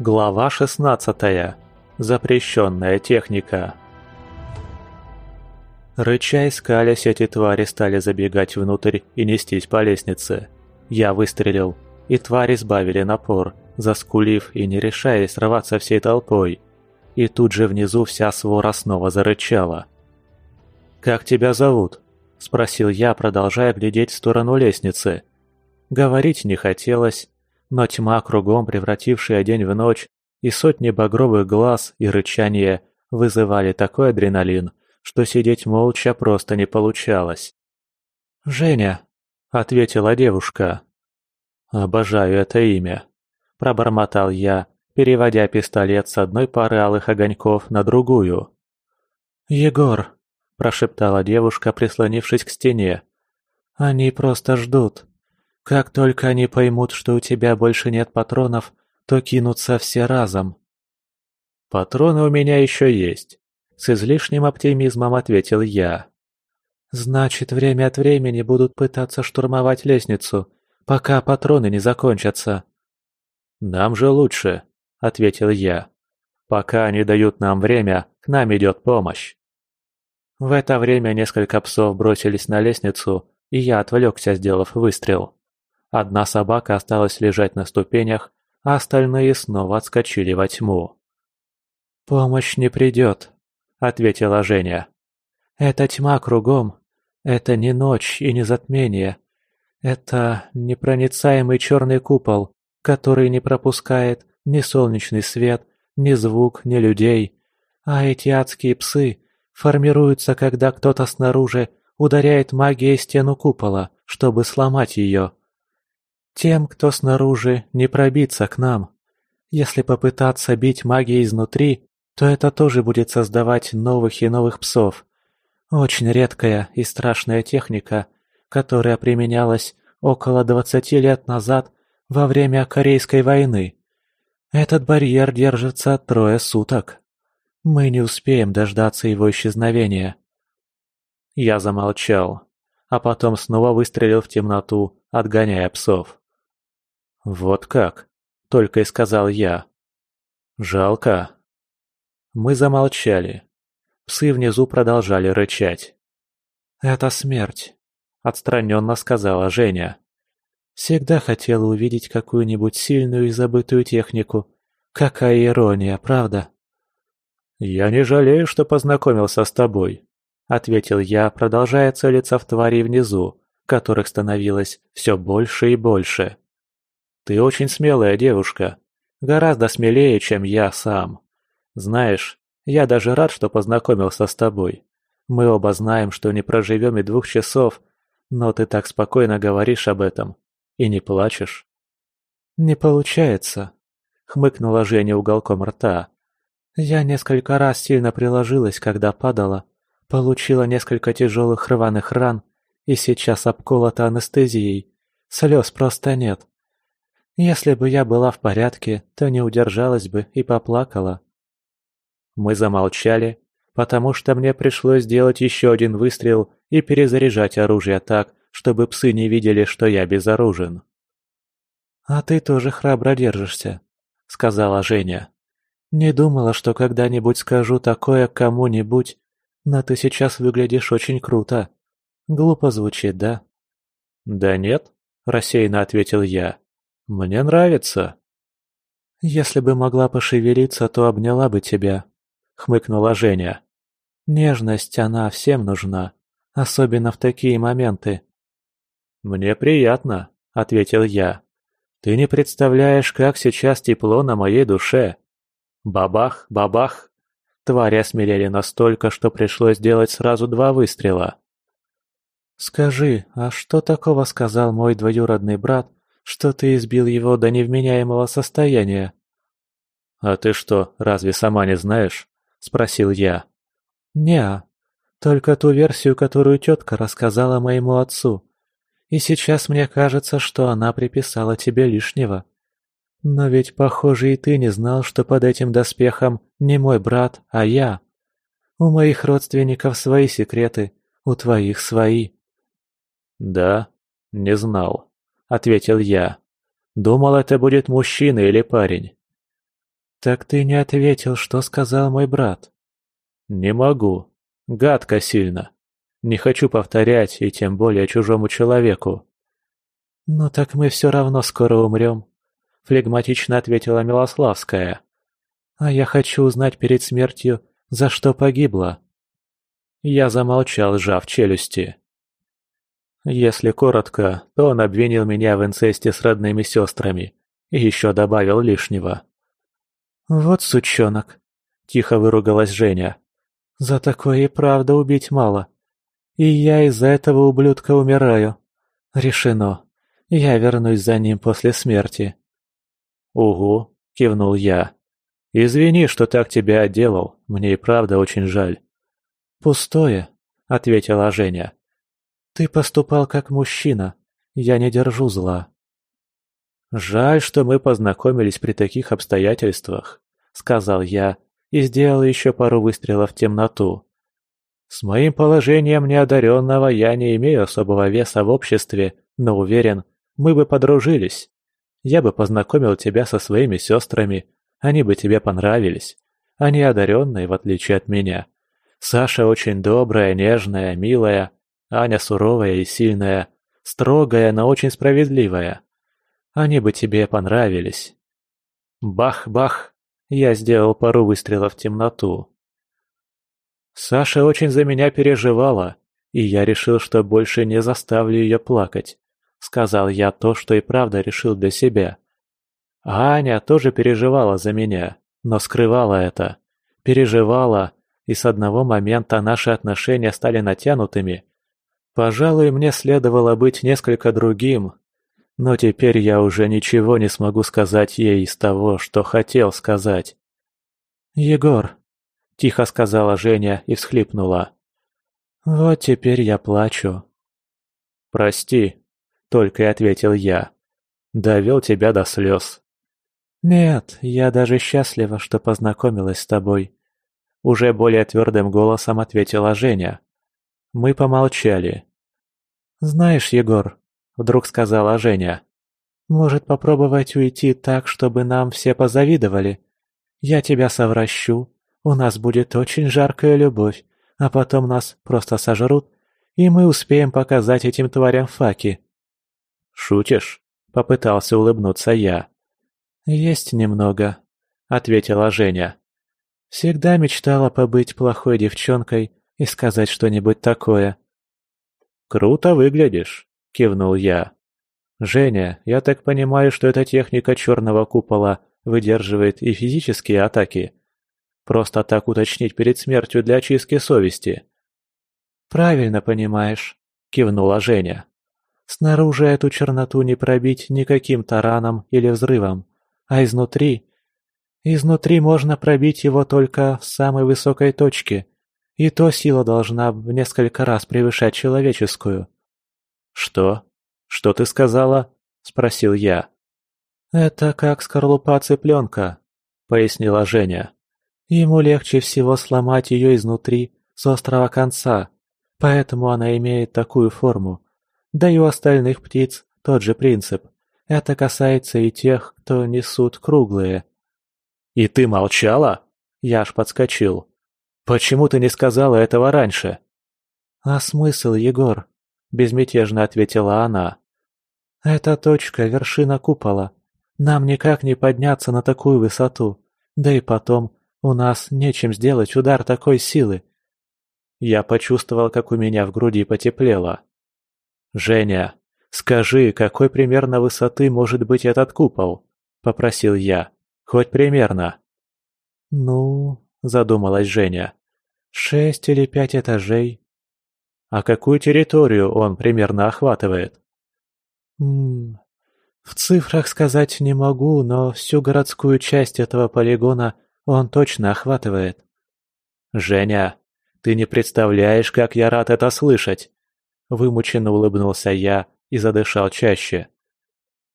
Глава 16. Запрещенная техника. Рыча и скалясь, эти твари стали забегать внутрь и нестись по лестнице. Я выстрелил, и твари сбавили напор, заскулив и не решаясь рваться всей толпой. И тут же внизу вся свора снова зарычала. «Как тебя зовут?» – спросил я, продолжая глядеть в сторону лестницы. Говорить не хотелось, но тьма кругом, превратившая день в ночь, и сотни багровых глаз и рычание вызывали такой адреналин, что сидеть молча просто не получалось. «Женя», — ответила девушка. «Обожаю это имя», — пробормотал я, переводя пистолет с одной пары алых огоньков на другую. «Егор», — прошептала девушка, прислонившись к стене. «Они просто ждут». Как только они поймут, что у тебя больше нет патронов, то кинутся все разом. «Патроны у меня еще есть», — с излишним оптимизмом ответил я. «Значит, время от времени будут пытаться штурмовать лестницу, пока патроны не закончатся». «Нам же лучше», — ответил я. «Пока они дают нам время, к нам идет помощь». В это время несколько псов бросились на лестницу, и я отвлекся, сделав выстрел. Одна собака осталась лежать на ступенях, а остальные снова отскочили во тьму. «Помощь не придет», — ответила Женя. «Это тьма кругом. Это не ночь и не затмение. Это непроницаемый черный купол, который не пропускает ни солнечный свет, ни звук, ни людей. А эти адские псы формируются, когда кто-то снаружи ударяет магией стену купола, чтобы сломать ее. Тем, кто снаружи, не пробиться к нам. Если попытаться бить магией изнутри, то это тоже будет создавать новых и новых псов. Очень редкая и страшная техника, которая применялась около 20 лет назад во время Корейской войны. Этот барьер держится трое суток. Мы не успеем дождаться его исчезновения. Я замолчал, а потом снова выстрелил в темноту, отгоняя псов. «Вот как?» – только и сказал я. «Жалко». Мы замолчали. Псы внизу продолжали рычать. «Это смерть», – отстраненно сказала Женя. «Всегда хотела увидеть какую-нибудь сильную и забытую технику. Какая ирония, правда?» «Я не жалею, что познакомился с тобой», — ответил я, продолжая целиться в твари внизу, которых становилось все больше и больше. Ты очень смелая девушка. Гораздо смелее, чем я сам. Знаешь, я даже рад, что познакомился с тобой. Мы оба знаем, что не проживем и двух часов, но ты так спокойно говоришь об этом и не плачешь. «Не получается», — хмыкнула Женя уголком рта. «Я несколько раз сильно приложилась, когда падала, получила несколько тяжелых рваных ран и сейчас обколота анестезией. Слез просто нет. Если бы я была в порядке, то не удержалась бы и поплакала. Мы замолчали, потому что мне пришлось сделать еще один выстрел и перезаряжать оружие так, чтобы псы не видели, что я безоружен. «А ты тоже храбро держишься», — сказала Женя. «Не думала, что когда-нибудь скажу такое кому-нибудь, но ты сейчас выглядишь очень круто. Глупо звучит, да?» «Да нет», — рассеянно ответил я. Мне нравится». «Если бы могла пошевелиться, то обняла бы тебя», — хмыкнула Женя. «Нежность, она всем нужна, особенно в такие моменты». «Мне приятно», — ответил я. «Ты не представляешь, как сейчас тепло на моей душе». Бабах, бабах. Твари осмелели настолько, что пришлось сделать сразу два выстрела. «Скажи, а что такого сказал мой двоюродный брат что ты избил его до невменяемого состояния». «А ты что, разве сама не знаешь?» – спросил я. «Не, только ту версию, которую тетка рассказала моему отцу. И сейчас мне кажется, что она приписала тебе лишнего. Но ведь, похоже, и ты не знал, что под этим доспехом не мой брат, а я. У моих родственников свои секреты, у твоих свои». «Да, не знал», ответил я. Думал, это будет мужчина или парень. «Так ты не ответил, что сказал мой брат?» «Не могу. Гадко сильно. Не хочу повторять, и тем более чужому человеку». «Ну так мы все равно скоро умрем», — флегматично ответила Милославская. «А я хочу узнать перед смертью, за что погибла». Я замолчал, сжав челюсти. Если коротко, то он обвинил меня в инцесте с родными сестрами и еще добавил лишнего. «Вот сучонок!» – тихо выругалась Женя. «За такое и правда убить мало. И я из-за этого ублюдка умираю. Решено. Я вернусь за ним после смерти». «Угу», – кивнул я. «Извини, что так тебя отделал. Мне и правда очень жаль». «Пустое», – ответила Женя. «Ты поступал как мужчина. Я не держу зла». «Жаль, что мы познакомились при таких обстоятельствах», — сказал я и сделал еще пару выстрелов в темноту. «С моим положением неодаренного я не имею особого веса в обществе, но уверен, мы бы подружились. Я бы познакомил тебя со своими сестрами, они бы тебе понравились. Они одаренные, в отличие от меня. Саша очень добрая, нежная, милая, Аня суровая и сильная, строгая, но очень справедливая. Они бы тебе понравились. Бах-бах, я сделал пару выстрелов в темноту. Саша очень за меня переживала, и я решил, что больше не заставлю ее плакать. Сказал я то, что и правда решил для себя. Аня тоже переживала за меня, но скрывала это. Переживала, и с одного момента наши отношения стали натянутыми. Пожалуй, мне следовало быть несколько другим, но теперь я уже ничего не смогу сказать ей из того, что хотел сказать. «Егор», — тихо сказала Женя и всхлипнула. «Вот теперь я плачу». «Прости», — только и ответил я. «Довел тебя до слез». «Нет, я даже счастлива, что познакомилась с тобой», — уже более твердым голосом ответила Женя. Мы помолчали. «Знаешь, Егор, Вдруг сказала Женя. «Может, попробовать уйти так, чтобы нам все позавидовали? Я тебя совращу, у нас будет очень жаркая любовь, а потом нас просто сожрут, и мы успеем показать этим тварям факи». «Шутишь?» — попытался улыбнуться я. «Есть немного», — ответила Женя. «Всегда мечтала побыть плохой девчонкой и сказать что-нибудь такое». «Круто выглядишь», — кивнул я. «Женя, я так понимаю, что эта техника черного купола выдерживает и физические атаки? Просто так уточнить перед смертью для очистки совести?» «Правильно понимаешь», — кивнула Женя. «Снаружи эту черноту не пробить никаким тараном или взрывом, а изнутри... Изнутри можно пробить его только в самой высокой точке, и то сила должна в несколько раз превышать человеческую». «Что? Что ты сказала?» – спросил я. «Это как скорлупа цыпленка», – пояснила Женя. «Ему легче всего сломать ее изнутри, с острого конца, поэтому она имеет такую форму. Да и у остальных птиц тот же принцип. Это касается и тех, кто несут круглые». «И ты молчала?» Я аж подскочил. «Почему ты не сказала этого раньше?» «А смысл, Егор? – безмятежно ответила она. «Это точка, вершина купола. Нам никак не подняться на такую высоту. Да и потом, у нас нечем сделать удар такой силы». Я почувствовал, как у меня в груди потеплело. «Женя, скажи, какой примерно высоты может быть этот купол?» – попросил я. «Хоть примерно». «Ну...» – задумалась Женя. «Шесть или пять этажей, а какую территорию он примерно охватывает? Ммм, в цифрах сказать не могу, но всю городскую часть этого полигона он точно охватывает. Женя, ты не представляешь, как я рад это слышать. Вымученно улыбнулся я и задышал чаще.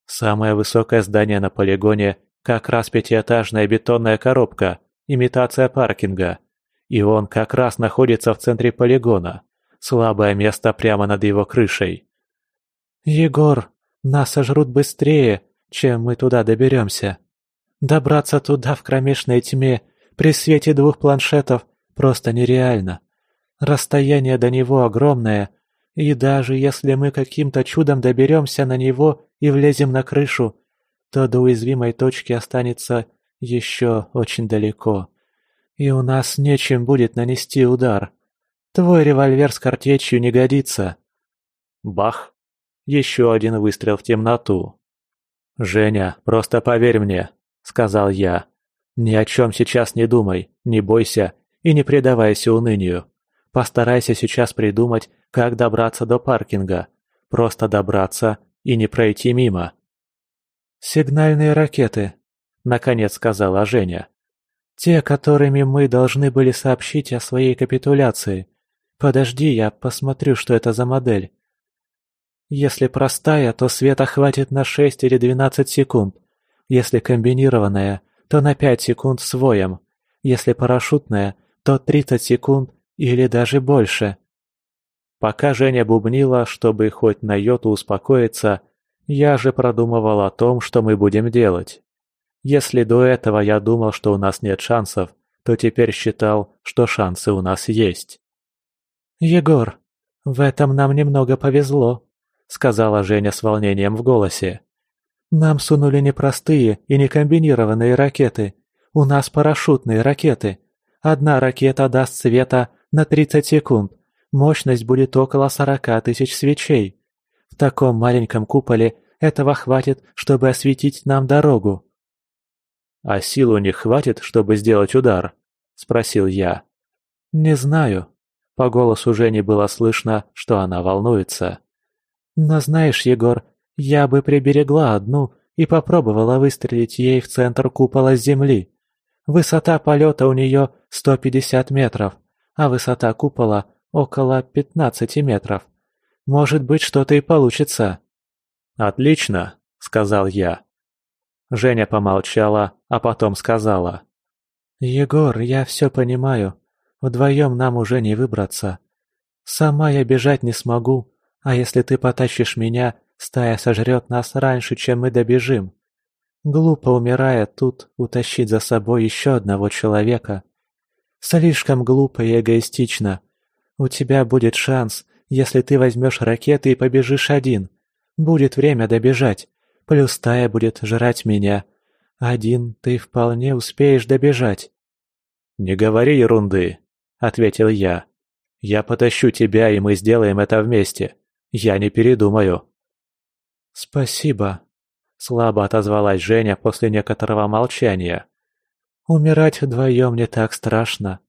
Самое высокое здание на полигоне как раз пятиэтажная бетонная коробка, имитация паркинга. И он как раз находится в центре полигона. Слабое место прямо над его крышей. «Егор, нас сожрут быстрее, чем мы туда доберемся», Добраться туда в кромешной тьме при свете двух планшетов просто нереально. Расстояние до него огромное, и даже если мы каким-то чудом доберемся на него и влезем на крышу, то до уязвимой точки останется еще очень далеко. И у нас нечем будет нанести удар. Твой револьвер с картечью не годится. Бах! Еще один выстрел в темноту. «Женя, просто поверь мне», — сказал я. «Ни о чем сейчас не думай, не бойся и не предавайся унынию. Постарайся сейчас придумать, как добраться до паркинга. Просто добраться и не пройти мимо». «Сигнальные ракеты», — наконец сказала Женя. «Те, которыми мы должны были сообщить о своей капитуляции. Подожди, я посмотрю, что это за модель». Если простая, то света хватит на 6 или 12 секунд. Если комбинированная, то на 5 секунд с воем. Если парашютная, то 30 секунд или даже больше. Пока Женя бубнила, чтобы хоть на йоту успокоиться, я же продумывал о том, что мы будем делать. Если до этого я думал, что у нас нет шансов, то теперь считал, что шансы у нас есть. «Егор, в этом нам немного повезло», — сказала Женя с волнением в голосе. «Нам сунули не простые и не комбинированные ракеты. У нас парашютные ракеты. Одна ракета даст света на 30 секунд. Мощность будет около 40 тысяч свечей. В таком маленьком куполе этого хватит, чтобы осветить нам дорогу». «А сил у них хватит, чтобы сделать удар?» — спросил я. «Не знаю». По голосу Жени было слышно, что она волнуется. Но знаешь, Егор, я бы приберегла одну и попробовала выстрелить ей в центр купола земли. Высота полета у нее 150 метров, а высота купола около 15 метров. Может быть, что-то и получится. «Отлично», — сказал я. Женя помолчала, а потом сказала. «Егор, я все понимаю. Вдвоем нам уже не выбраться. Сама я бежать не смогу, а если ты потащишь меня, стая сожрет нас раньше, чем мы добежим. Глупо, умирая тут, утащить за собой еще одного человека. Слишком глупо и эгоистично. У тебя будет шанс, если ты возьмешь ракеты и побежишь один. Будет время добежать. Плюс стая будет жрать меня. Один ты вполне успеешь добежать. «Не говори ерунды», — ответил я. «Я потащу тебя, и мы сделаем это вместе. Я не передумаю». «Спасибо», — слабо отозвалась Женя после некоторого молчания. «Умирать вдвоем не так страшно».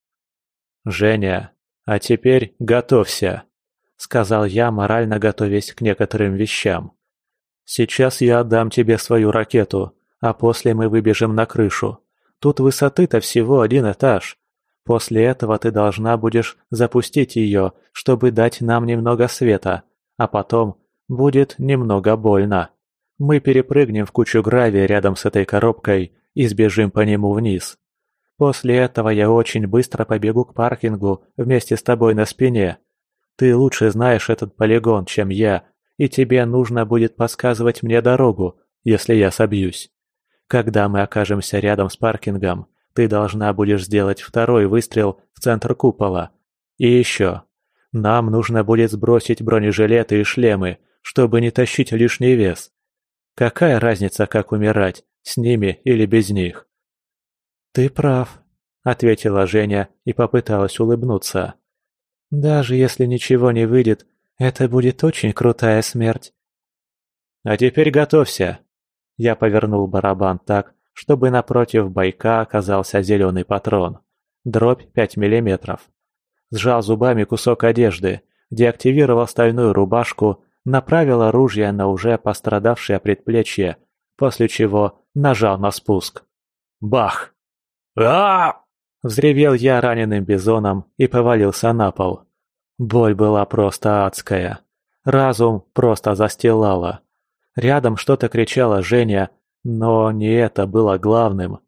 «Женя, а теперь готовься», — сказал я, морально готовясь к некоторым вещам. «Сейчас я отдам тебе свою ракету, а после мы выбежим на крышу. Тут высоты-то всего один этаж. После этого ты должна будешь запустить ее, чтобы дать нам немного света, а потом будет немного больно. Мы перепрыгнем в кучу гравия рядом с этой коробкой и сбежим по нему вниз. После этого я очень быстро побегу к паркингу вместе с тобой на спине. Ты лучше знаешь этот полигон, чем я, и тебе нужно будет подсказывать мне дорогу, если я собьюсь. Когда мы окажемся рядом с паркингом, ты должна будешь сделать второй выстрел в центр купола. И еще, нам нужно будет сбросить бронежилеты и шлемы, чтобы не тащить лишний вес. Какая разница, как умирать, с ними или без них? «Ты прав», — ответила Женя и попыталась улыбнуться. «Даже если ничего не выйдет, это будет очень крутая смерть». «А теперь готовься!» Я повернул барабан так, чтобы напротив байка оказался зеленый патрон. Дробь 5 миллиметров сжал зубами кусок одежды, деактивировал стальную рубашку, направил оружие на уже пострадавшее предплечье, после чего нажал на спуск. Бах! а Взревел я раненым бизоном и повалился на пол. Боль была просто адская. Разум просто застилала. Рядом что-то кричала Женя, но не это было главным.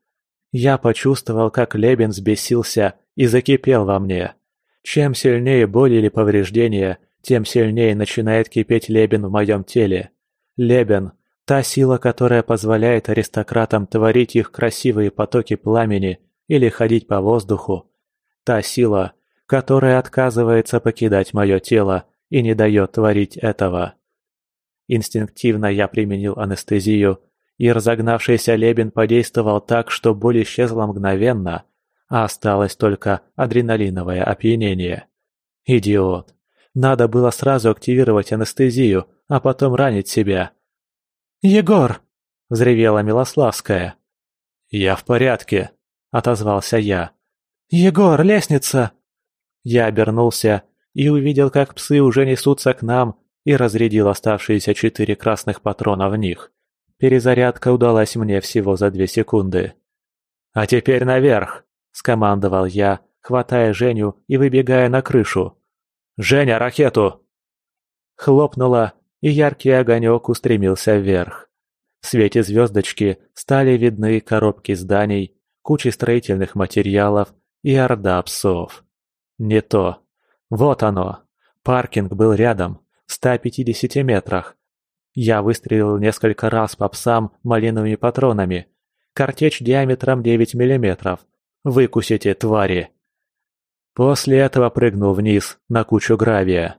Я почувствовал, как Лебен взбесился и закипел во мне. Чем сильнее боль или повреждения, тем сильнее начинает кипеть лебен в моем теле. Лебен Та сила, которая позволяет аристократам творить их красивые потоки пламени или ходить по воздуху. Та сила, которая отказывается покидать мое тело и не дает творить этого. Инстинктивно я применил анестезию, и разогнавшийся Лебен подействовал так, что боль исчезла мгновенно, а осталось только адреналиновое опьянение. Идиот. Надо было сразу активировать анестезию, а потом ранить себя. «Егор!» – взревела Милославская. «Я в порядке», – отозвался я. «Егор, лестница!» Я обернулся и увидел, как псы уже несутся к нам, и разрядил оставшиеся четыре красных патрона в них. Перезарядка удалась мне всего за две секунды. «А теперь наверх!» – скомандовал я, хватая Женю и выбегая на крышу. «Женя, ракету!» Хлопнуло, и яркий огонек устремился вверх. В свете звездочки стали видны коробки зданий, кучи строительных материалов и орда псов. Не то. Вот оно. Паркинг был рядом, в 150 метрах. Я выстрелил несколько раз по псам малиновыми патронами. Картечь диаметром 9 миллиметров. Выкусите, твари! После этого прыгнул вниз, на кучу гравия.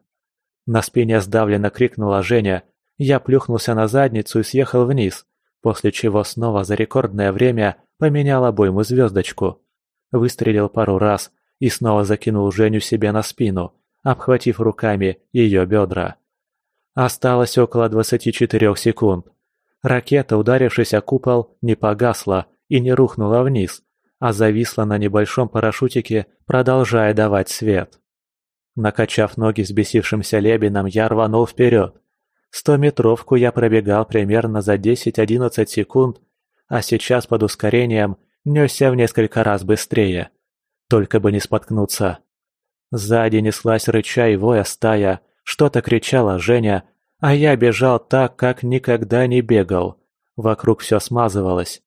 На спине сдавленно крикнула Женя. Я плюхнулся на задницу и съехал вниз, после чего снова за рекордное время поменял обойму звездочку. Выстрелил пару раз и снова закинул Женю себе на спину, обхватив руками ее бедра. Осталось около 24 секунд. Ракета, ударившись о купол, не погасла и не рухнула вниз, а зависла на небольшом парашютике, продолжая давать свет. Накачав ноги с бесившимся лебеном, я рванул вперед. Стометровку я пробегал примерно за 10-11 секунд, а сейчас под ускорением несся в несколько раз быстрее. Только бы не споткнуться. Сзади неслась рыча и воя стая, что-то кричала Женя, а я бежал так, как никогда не бегал. Вокруг все смазывалось.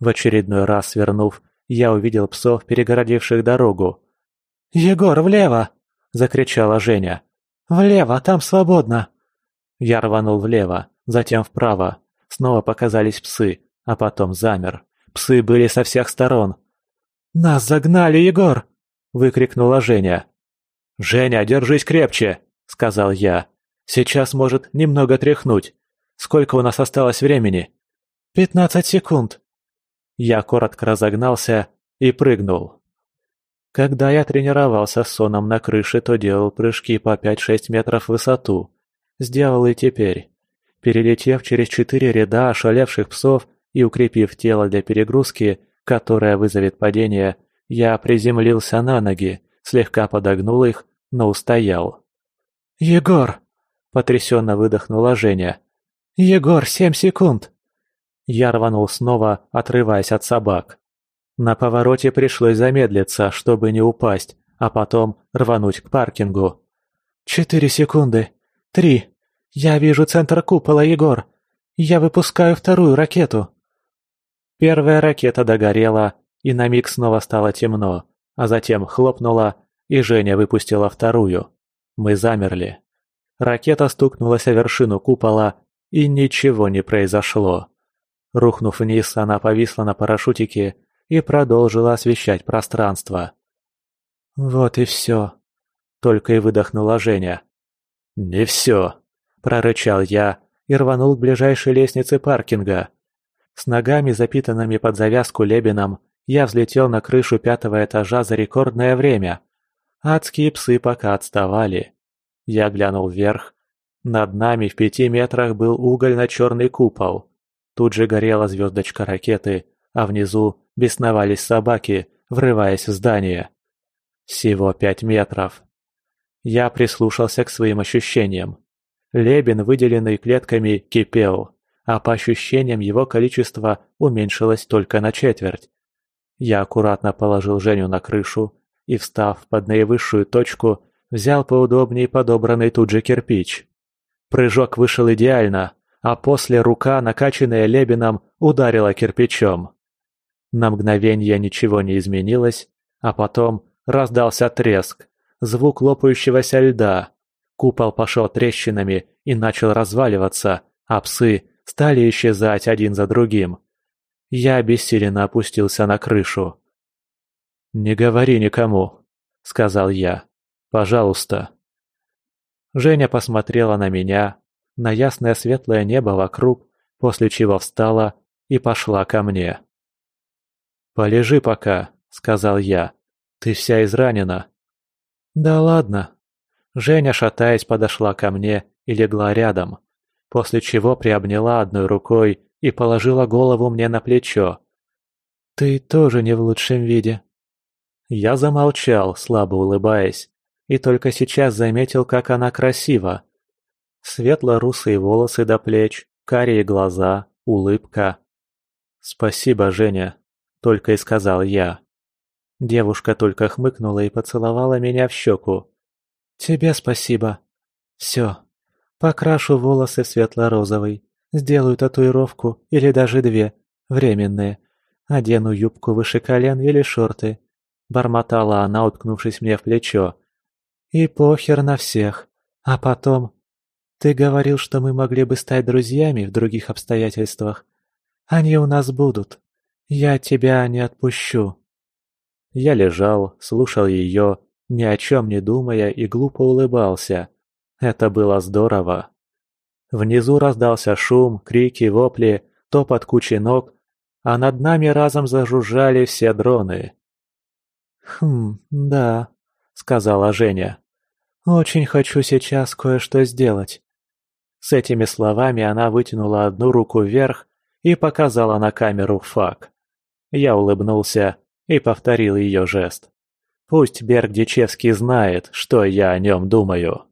В очередной раз свернув, я увидел псов, перегородивших дорогу. «Егор, влево!» – закричала Женя. «Влево, там свободно!» Я рванул влево, затем вправо. Снова показались псы, а потом замер. Псы были со всех сторон. «Нас загнали, Егор!» – выкрикнула Женя. «Женя, держись крепче!» – сказал я. «Сейчас может немного тряхнуть. Сколько у нас осталось времени?» «Пятнадцать секунд», я коротко разогнался и прыгнул. Когда я тренировался с соном на крыше, то делал прыжки по 5-6 метров в высоту. Сделал и теперь. Перелетев через четыре ряда ошалевших псов и укрепив тело для перегрузки, которая вызовет падение, я приземлился на ноги, слегка подогнул их, но устоял. «Егор!» – потрясенно выдохнула Женя. «Егор, семь секунд!» Я рванул снова, отрываясь от собак. На повороте пришлось замедлиться, чтобы не упасть, а потом рвануть к паркингу. «Четыре секунды. Три. Я вижу центр купола, Егор. Я выпускаю вторую ракету». Первая ракета догорела, и на миг снова стало темно, а затем хлопнула, и Женя выпустила вторую. Мы замерли. Ракета стукнулась о вершину купола, и ничего не произошло. Рухнув вниз, она повисла на парашютике и продолжила освещать пространство. «Вот и все», — только и выдохнула Женя. «Не все», — прорычал я и рванул к ближайшей лестнице паркинга. С ногами, запитанными под завязку лебеном, я взлетел на крышу пятого этажа за рекордное время. Адские псы пока отставали. Я глянул вверх. Над нами в пяти метрах был угольно-черный купол. Тут же горела звездочка ракеты, а внизу бесновались собаки, врываясь в здание. Всего пять метров. Я прислушался к своим ощущениям. Лебен, выделенный клетками, кипел, а по ощущениям его количество уменьшилось только на четверть. Я аккуратно положил Женю на крышу и, встав под наивысшую точку, взял поудобнее подобранный тут же кирпич. Прыжок вышел идеально, а после рука, накачанная Лебином, ударила кирпичом. На мгновение ничего не изменилось, а потом раздался треск, звук лопающегося льда. Купол пошел трещинами и начал разваливаться, а псы стали исчезать один за другим. Я обессиленно опустился на крышу. «Не говори никому», — сказал я. «Пожалуйста». Женя посмотрела на меня, на ясное светлое небо вокруг, после чего встала и пошла ко мне. «Полежи пока», — сказал я. «Ты вся изранена». «Да ладно». Женя, шатаясь, подошла ко мне и легла рядом, после чего приобняла одной рукой и положила голову мне на плечо. «Ты тоже не в лучшем виде». Я замолчал, слабо улыбаясь, и только сейчас заметил, как она красива. Светло-русые волосы до плеч, карие глаза, улыбка. «Спасибо, Женя», — только и сказал я. Девушка только хмыкнула и поцеловала меня в щеку. «Тебе спасибо. Все. Покрашу волосы светло-розовый, сделаю татуировку или даже две, временные. Одену юбку выше колен или шорты». Бормотала она, уткнувшись мне в плечо. «И похер на всех. А потом ты говорил, что мы могли бы стать друзьями в других обстоятельствах. Они у нас будут. Я тебя не отпущу». Я лежал, слушал ее, ни о чем не думая и глупо улыбался. Это было здорово. Внизу раздался шум, крики, вопли, топот кучи ног, а над нами разом зажужжали все дроны. «Хм, да», — сказала Женя. «Очень хочу сейчас кое-что сделать. С этими словами она вытянула одну руку вверх и показала на камеру фак. Я улыбнулся и повторил ее жест. Пусть Берг Дичевский знает, что я о нем думаю.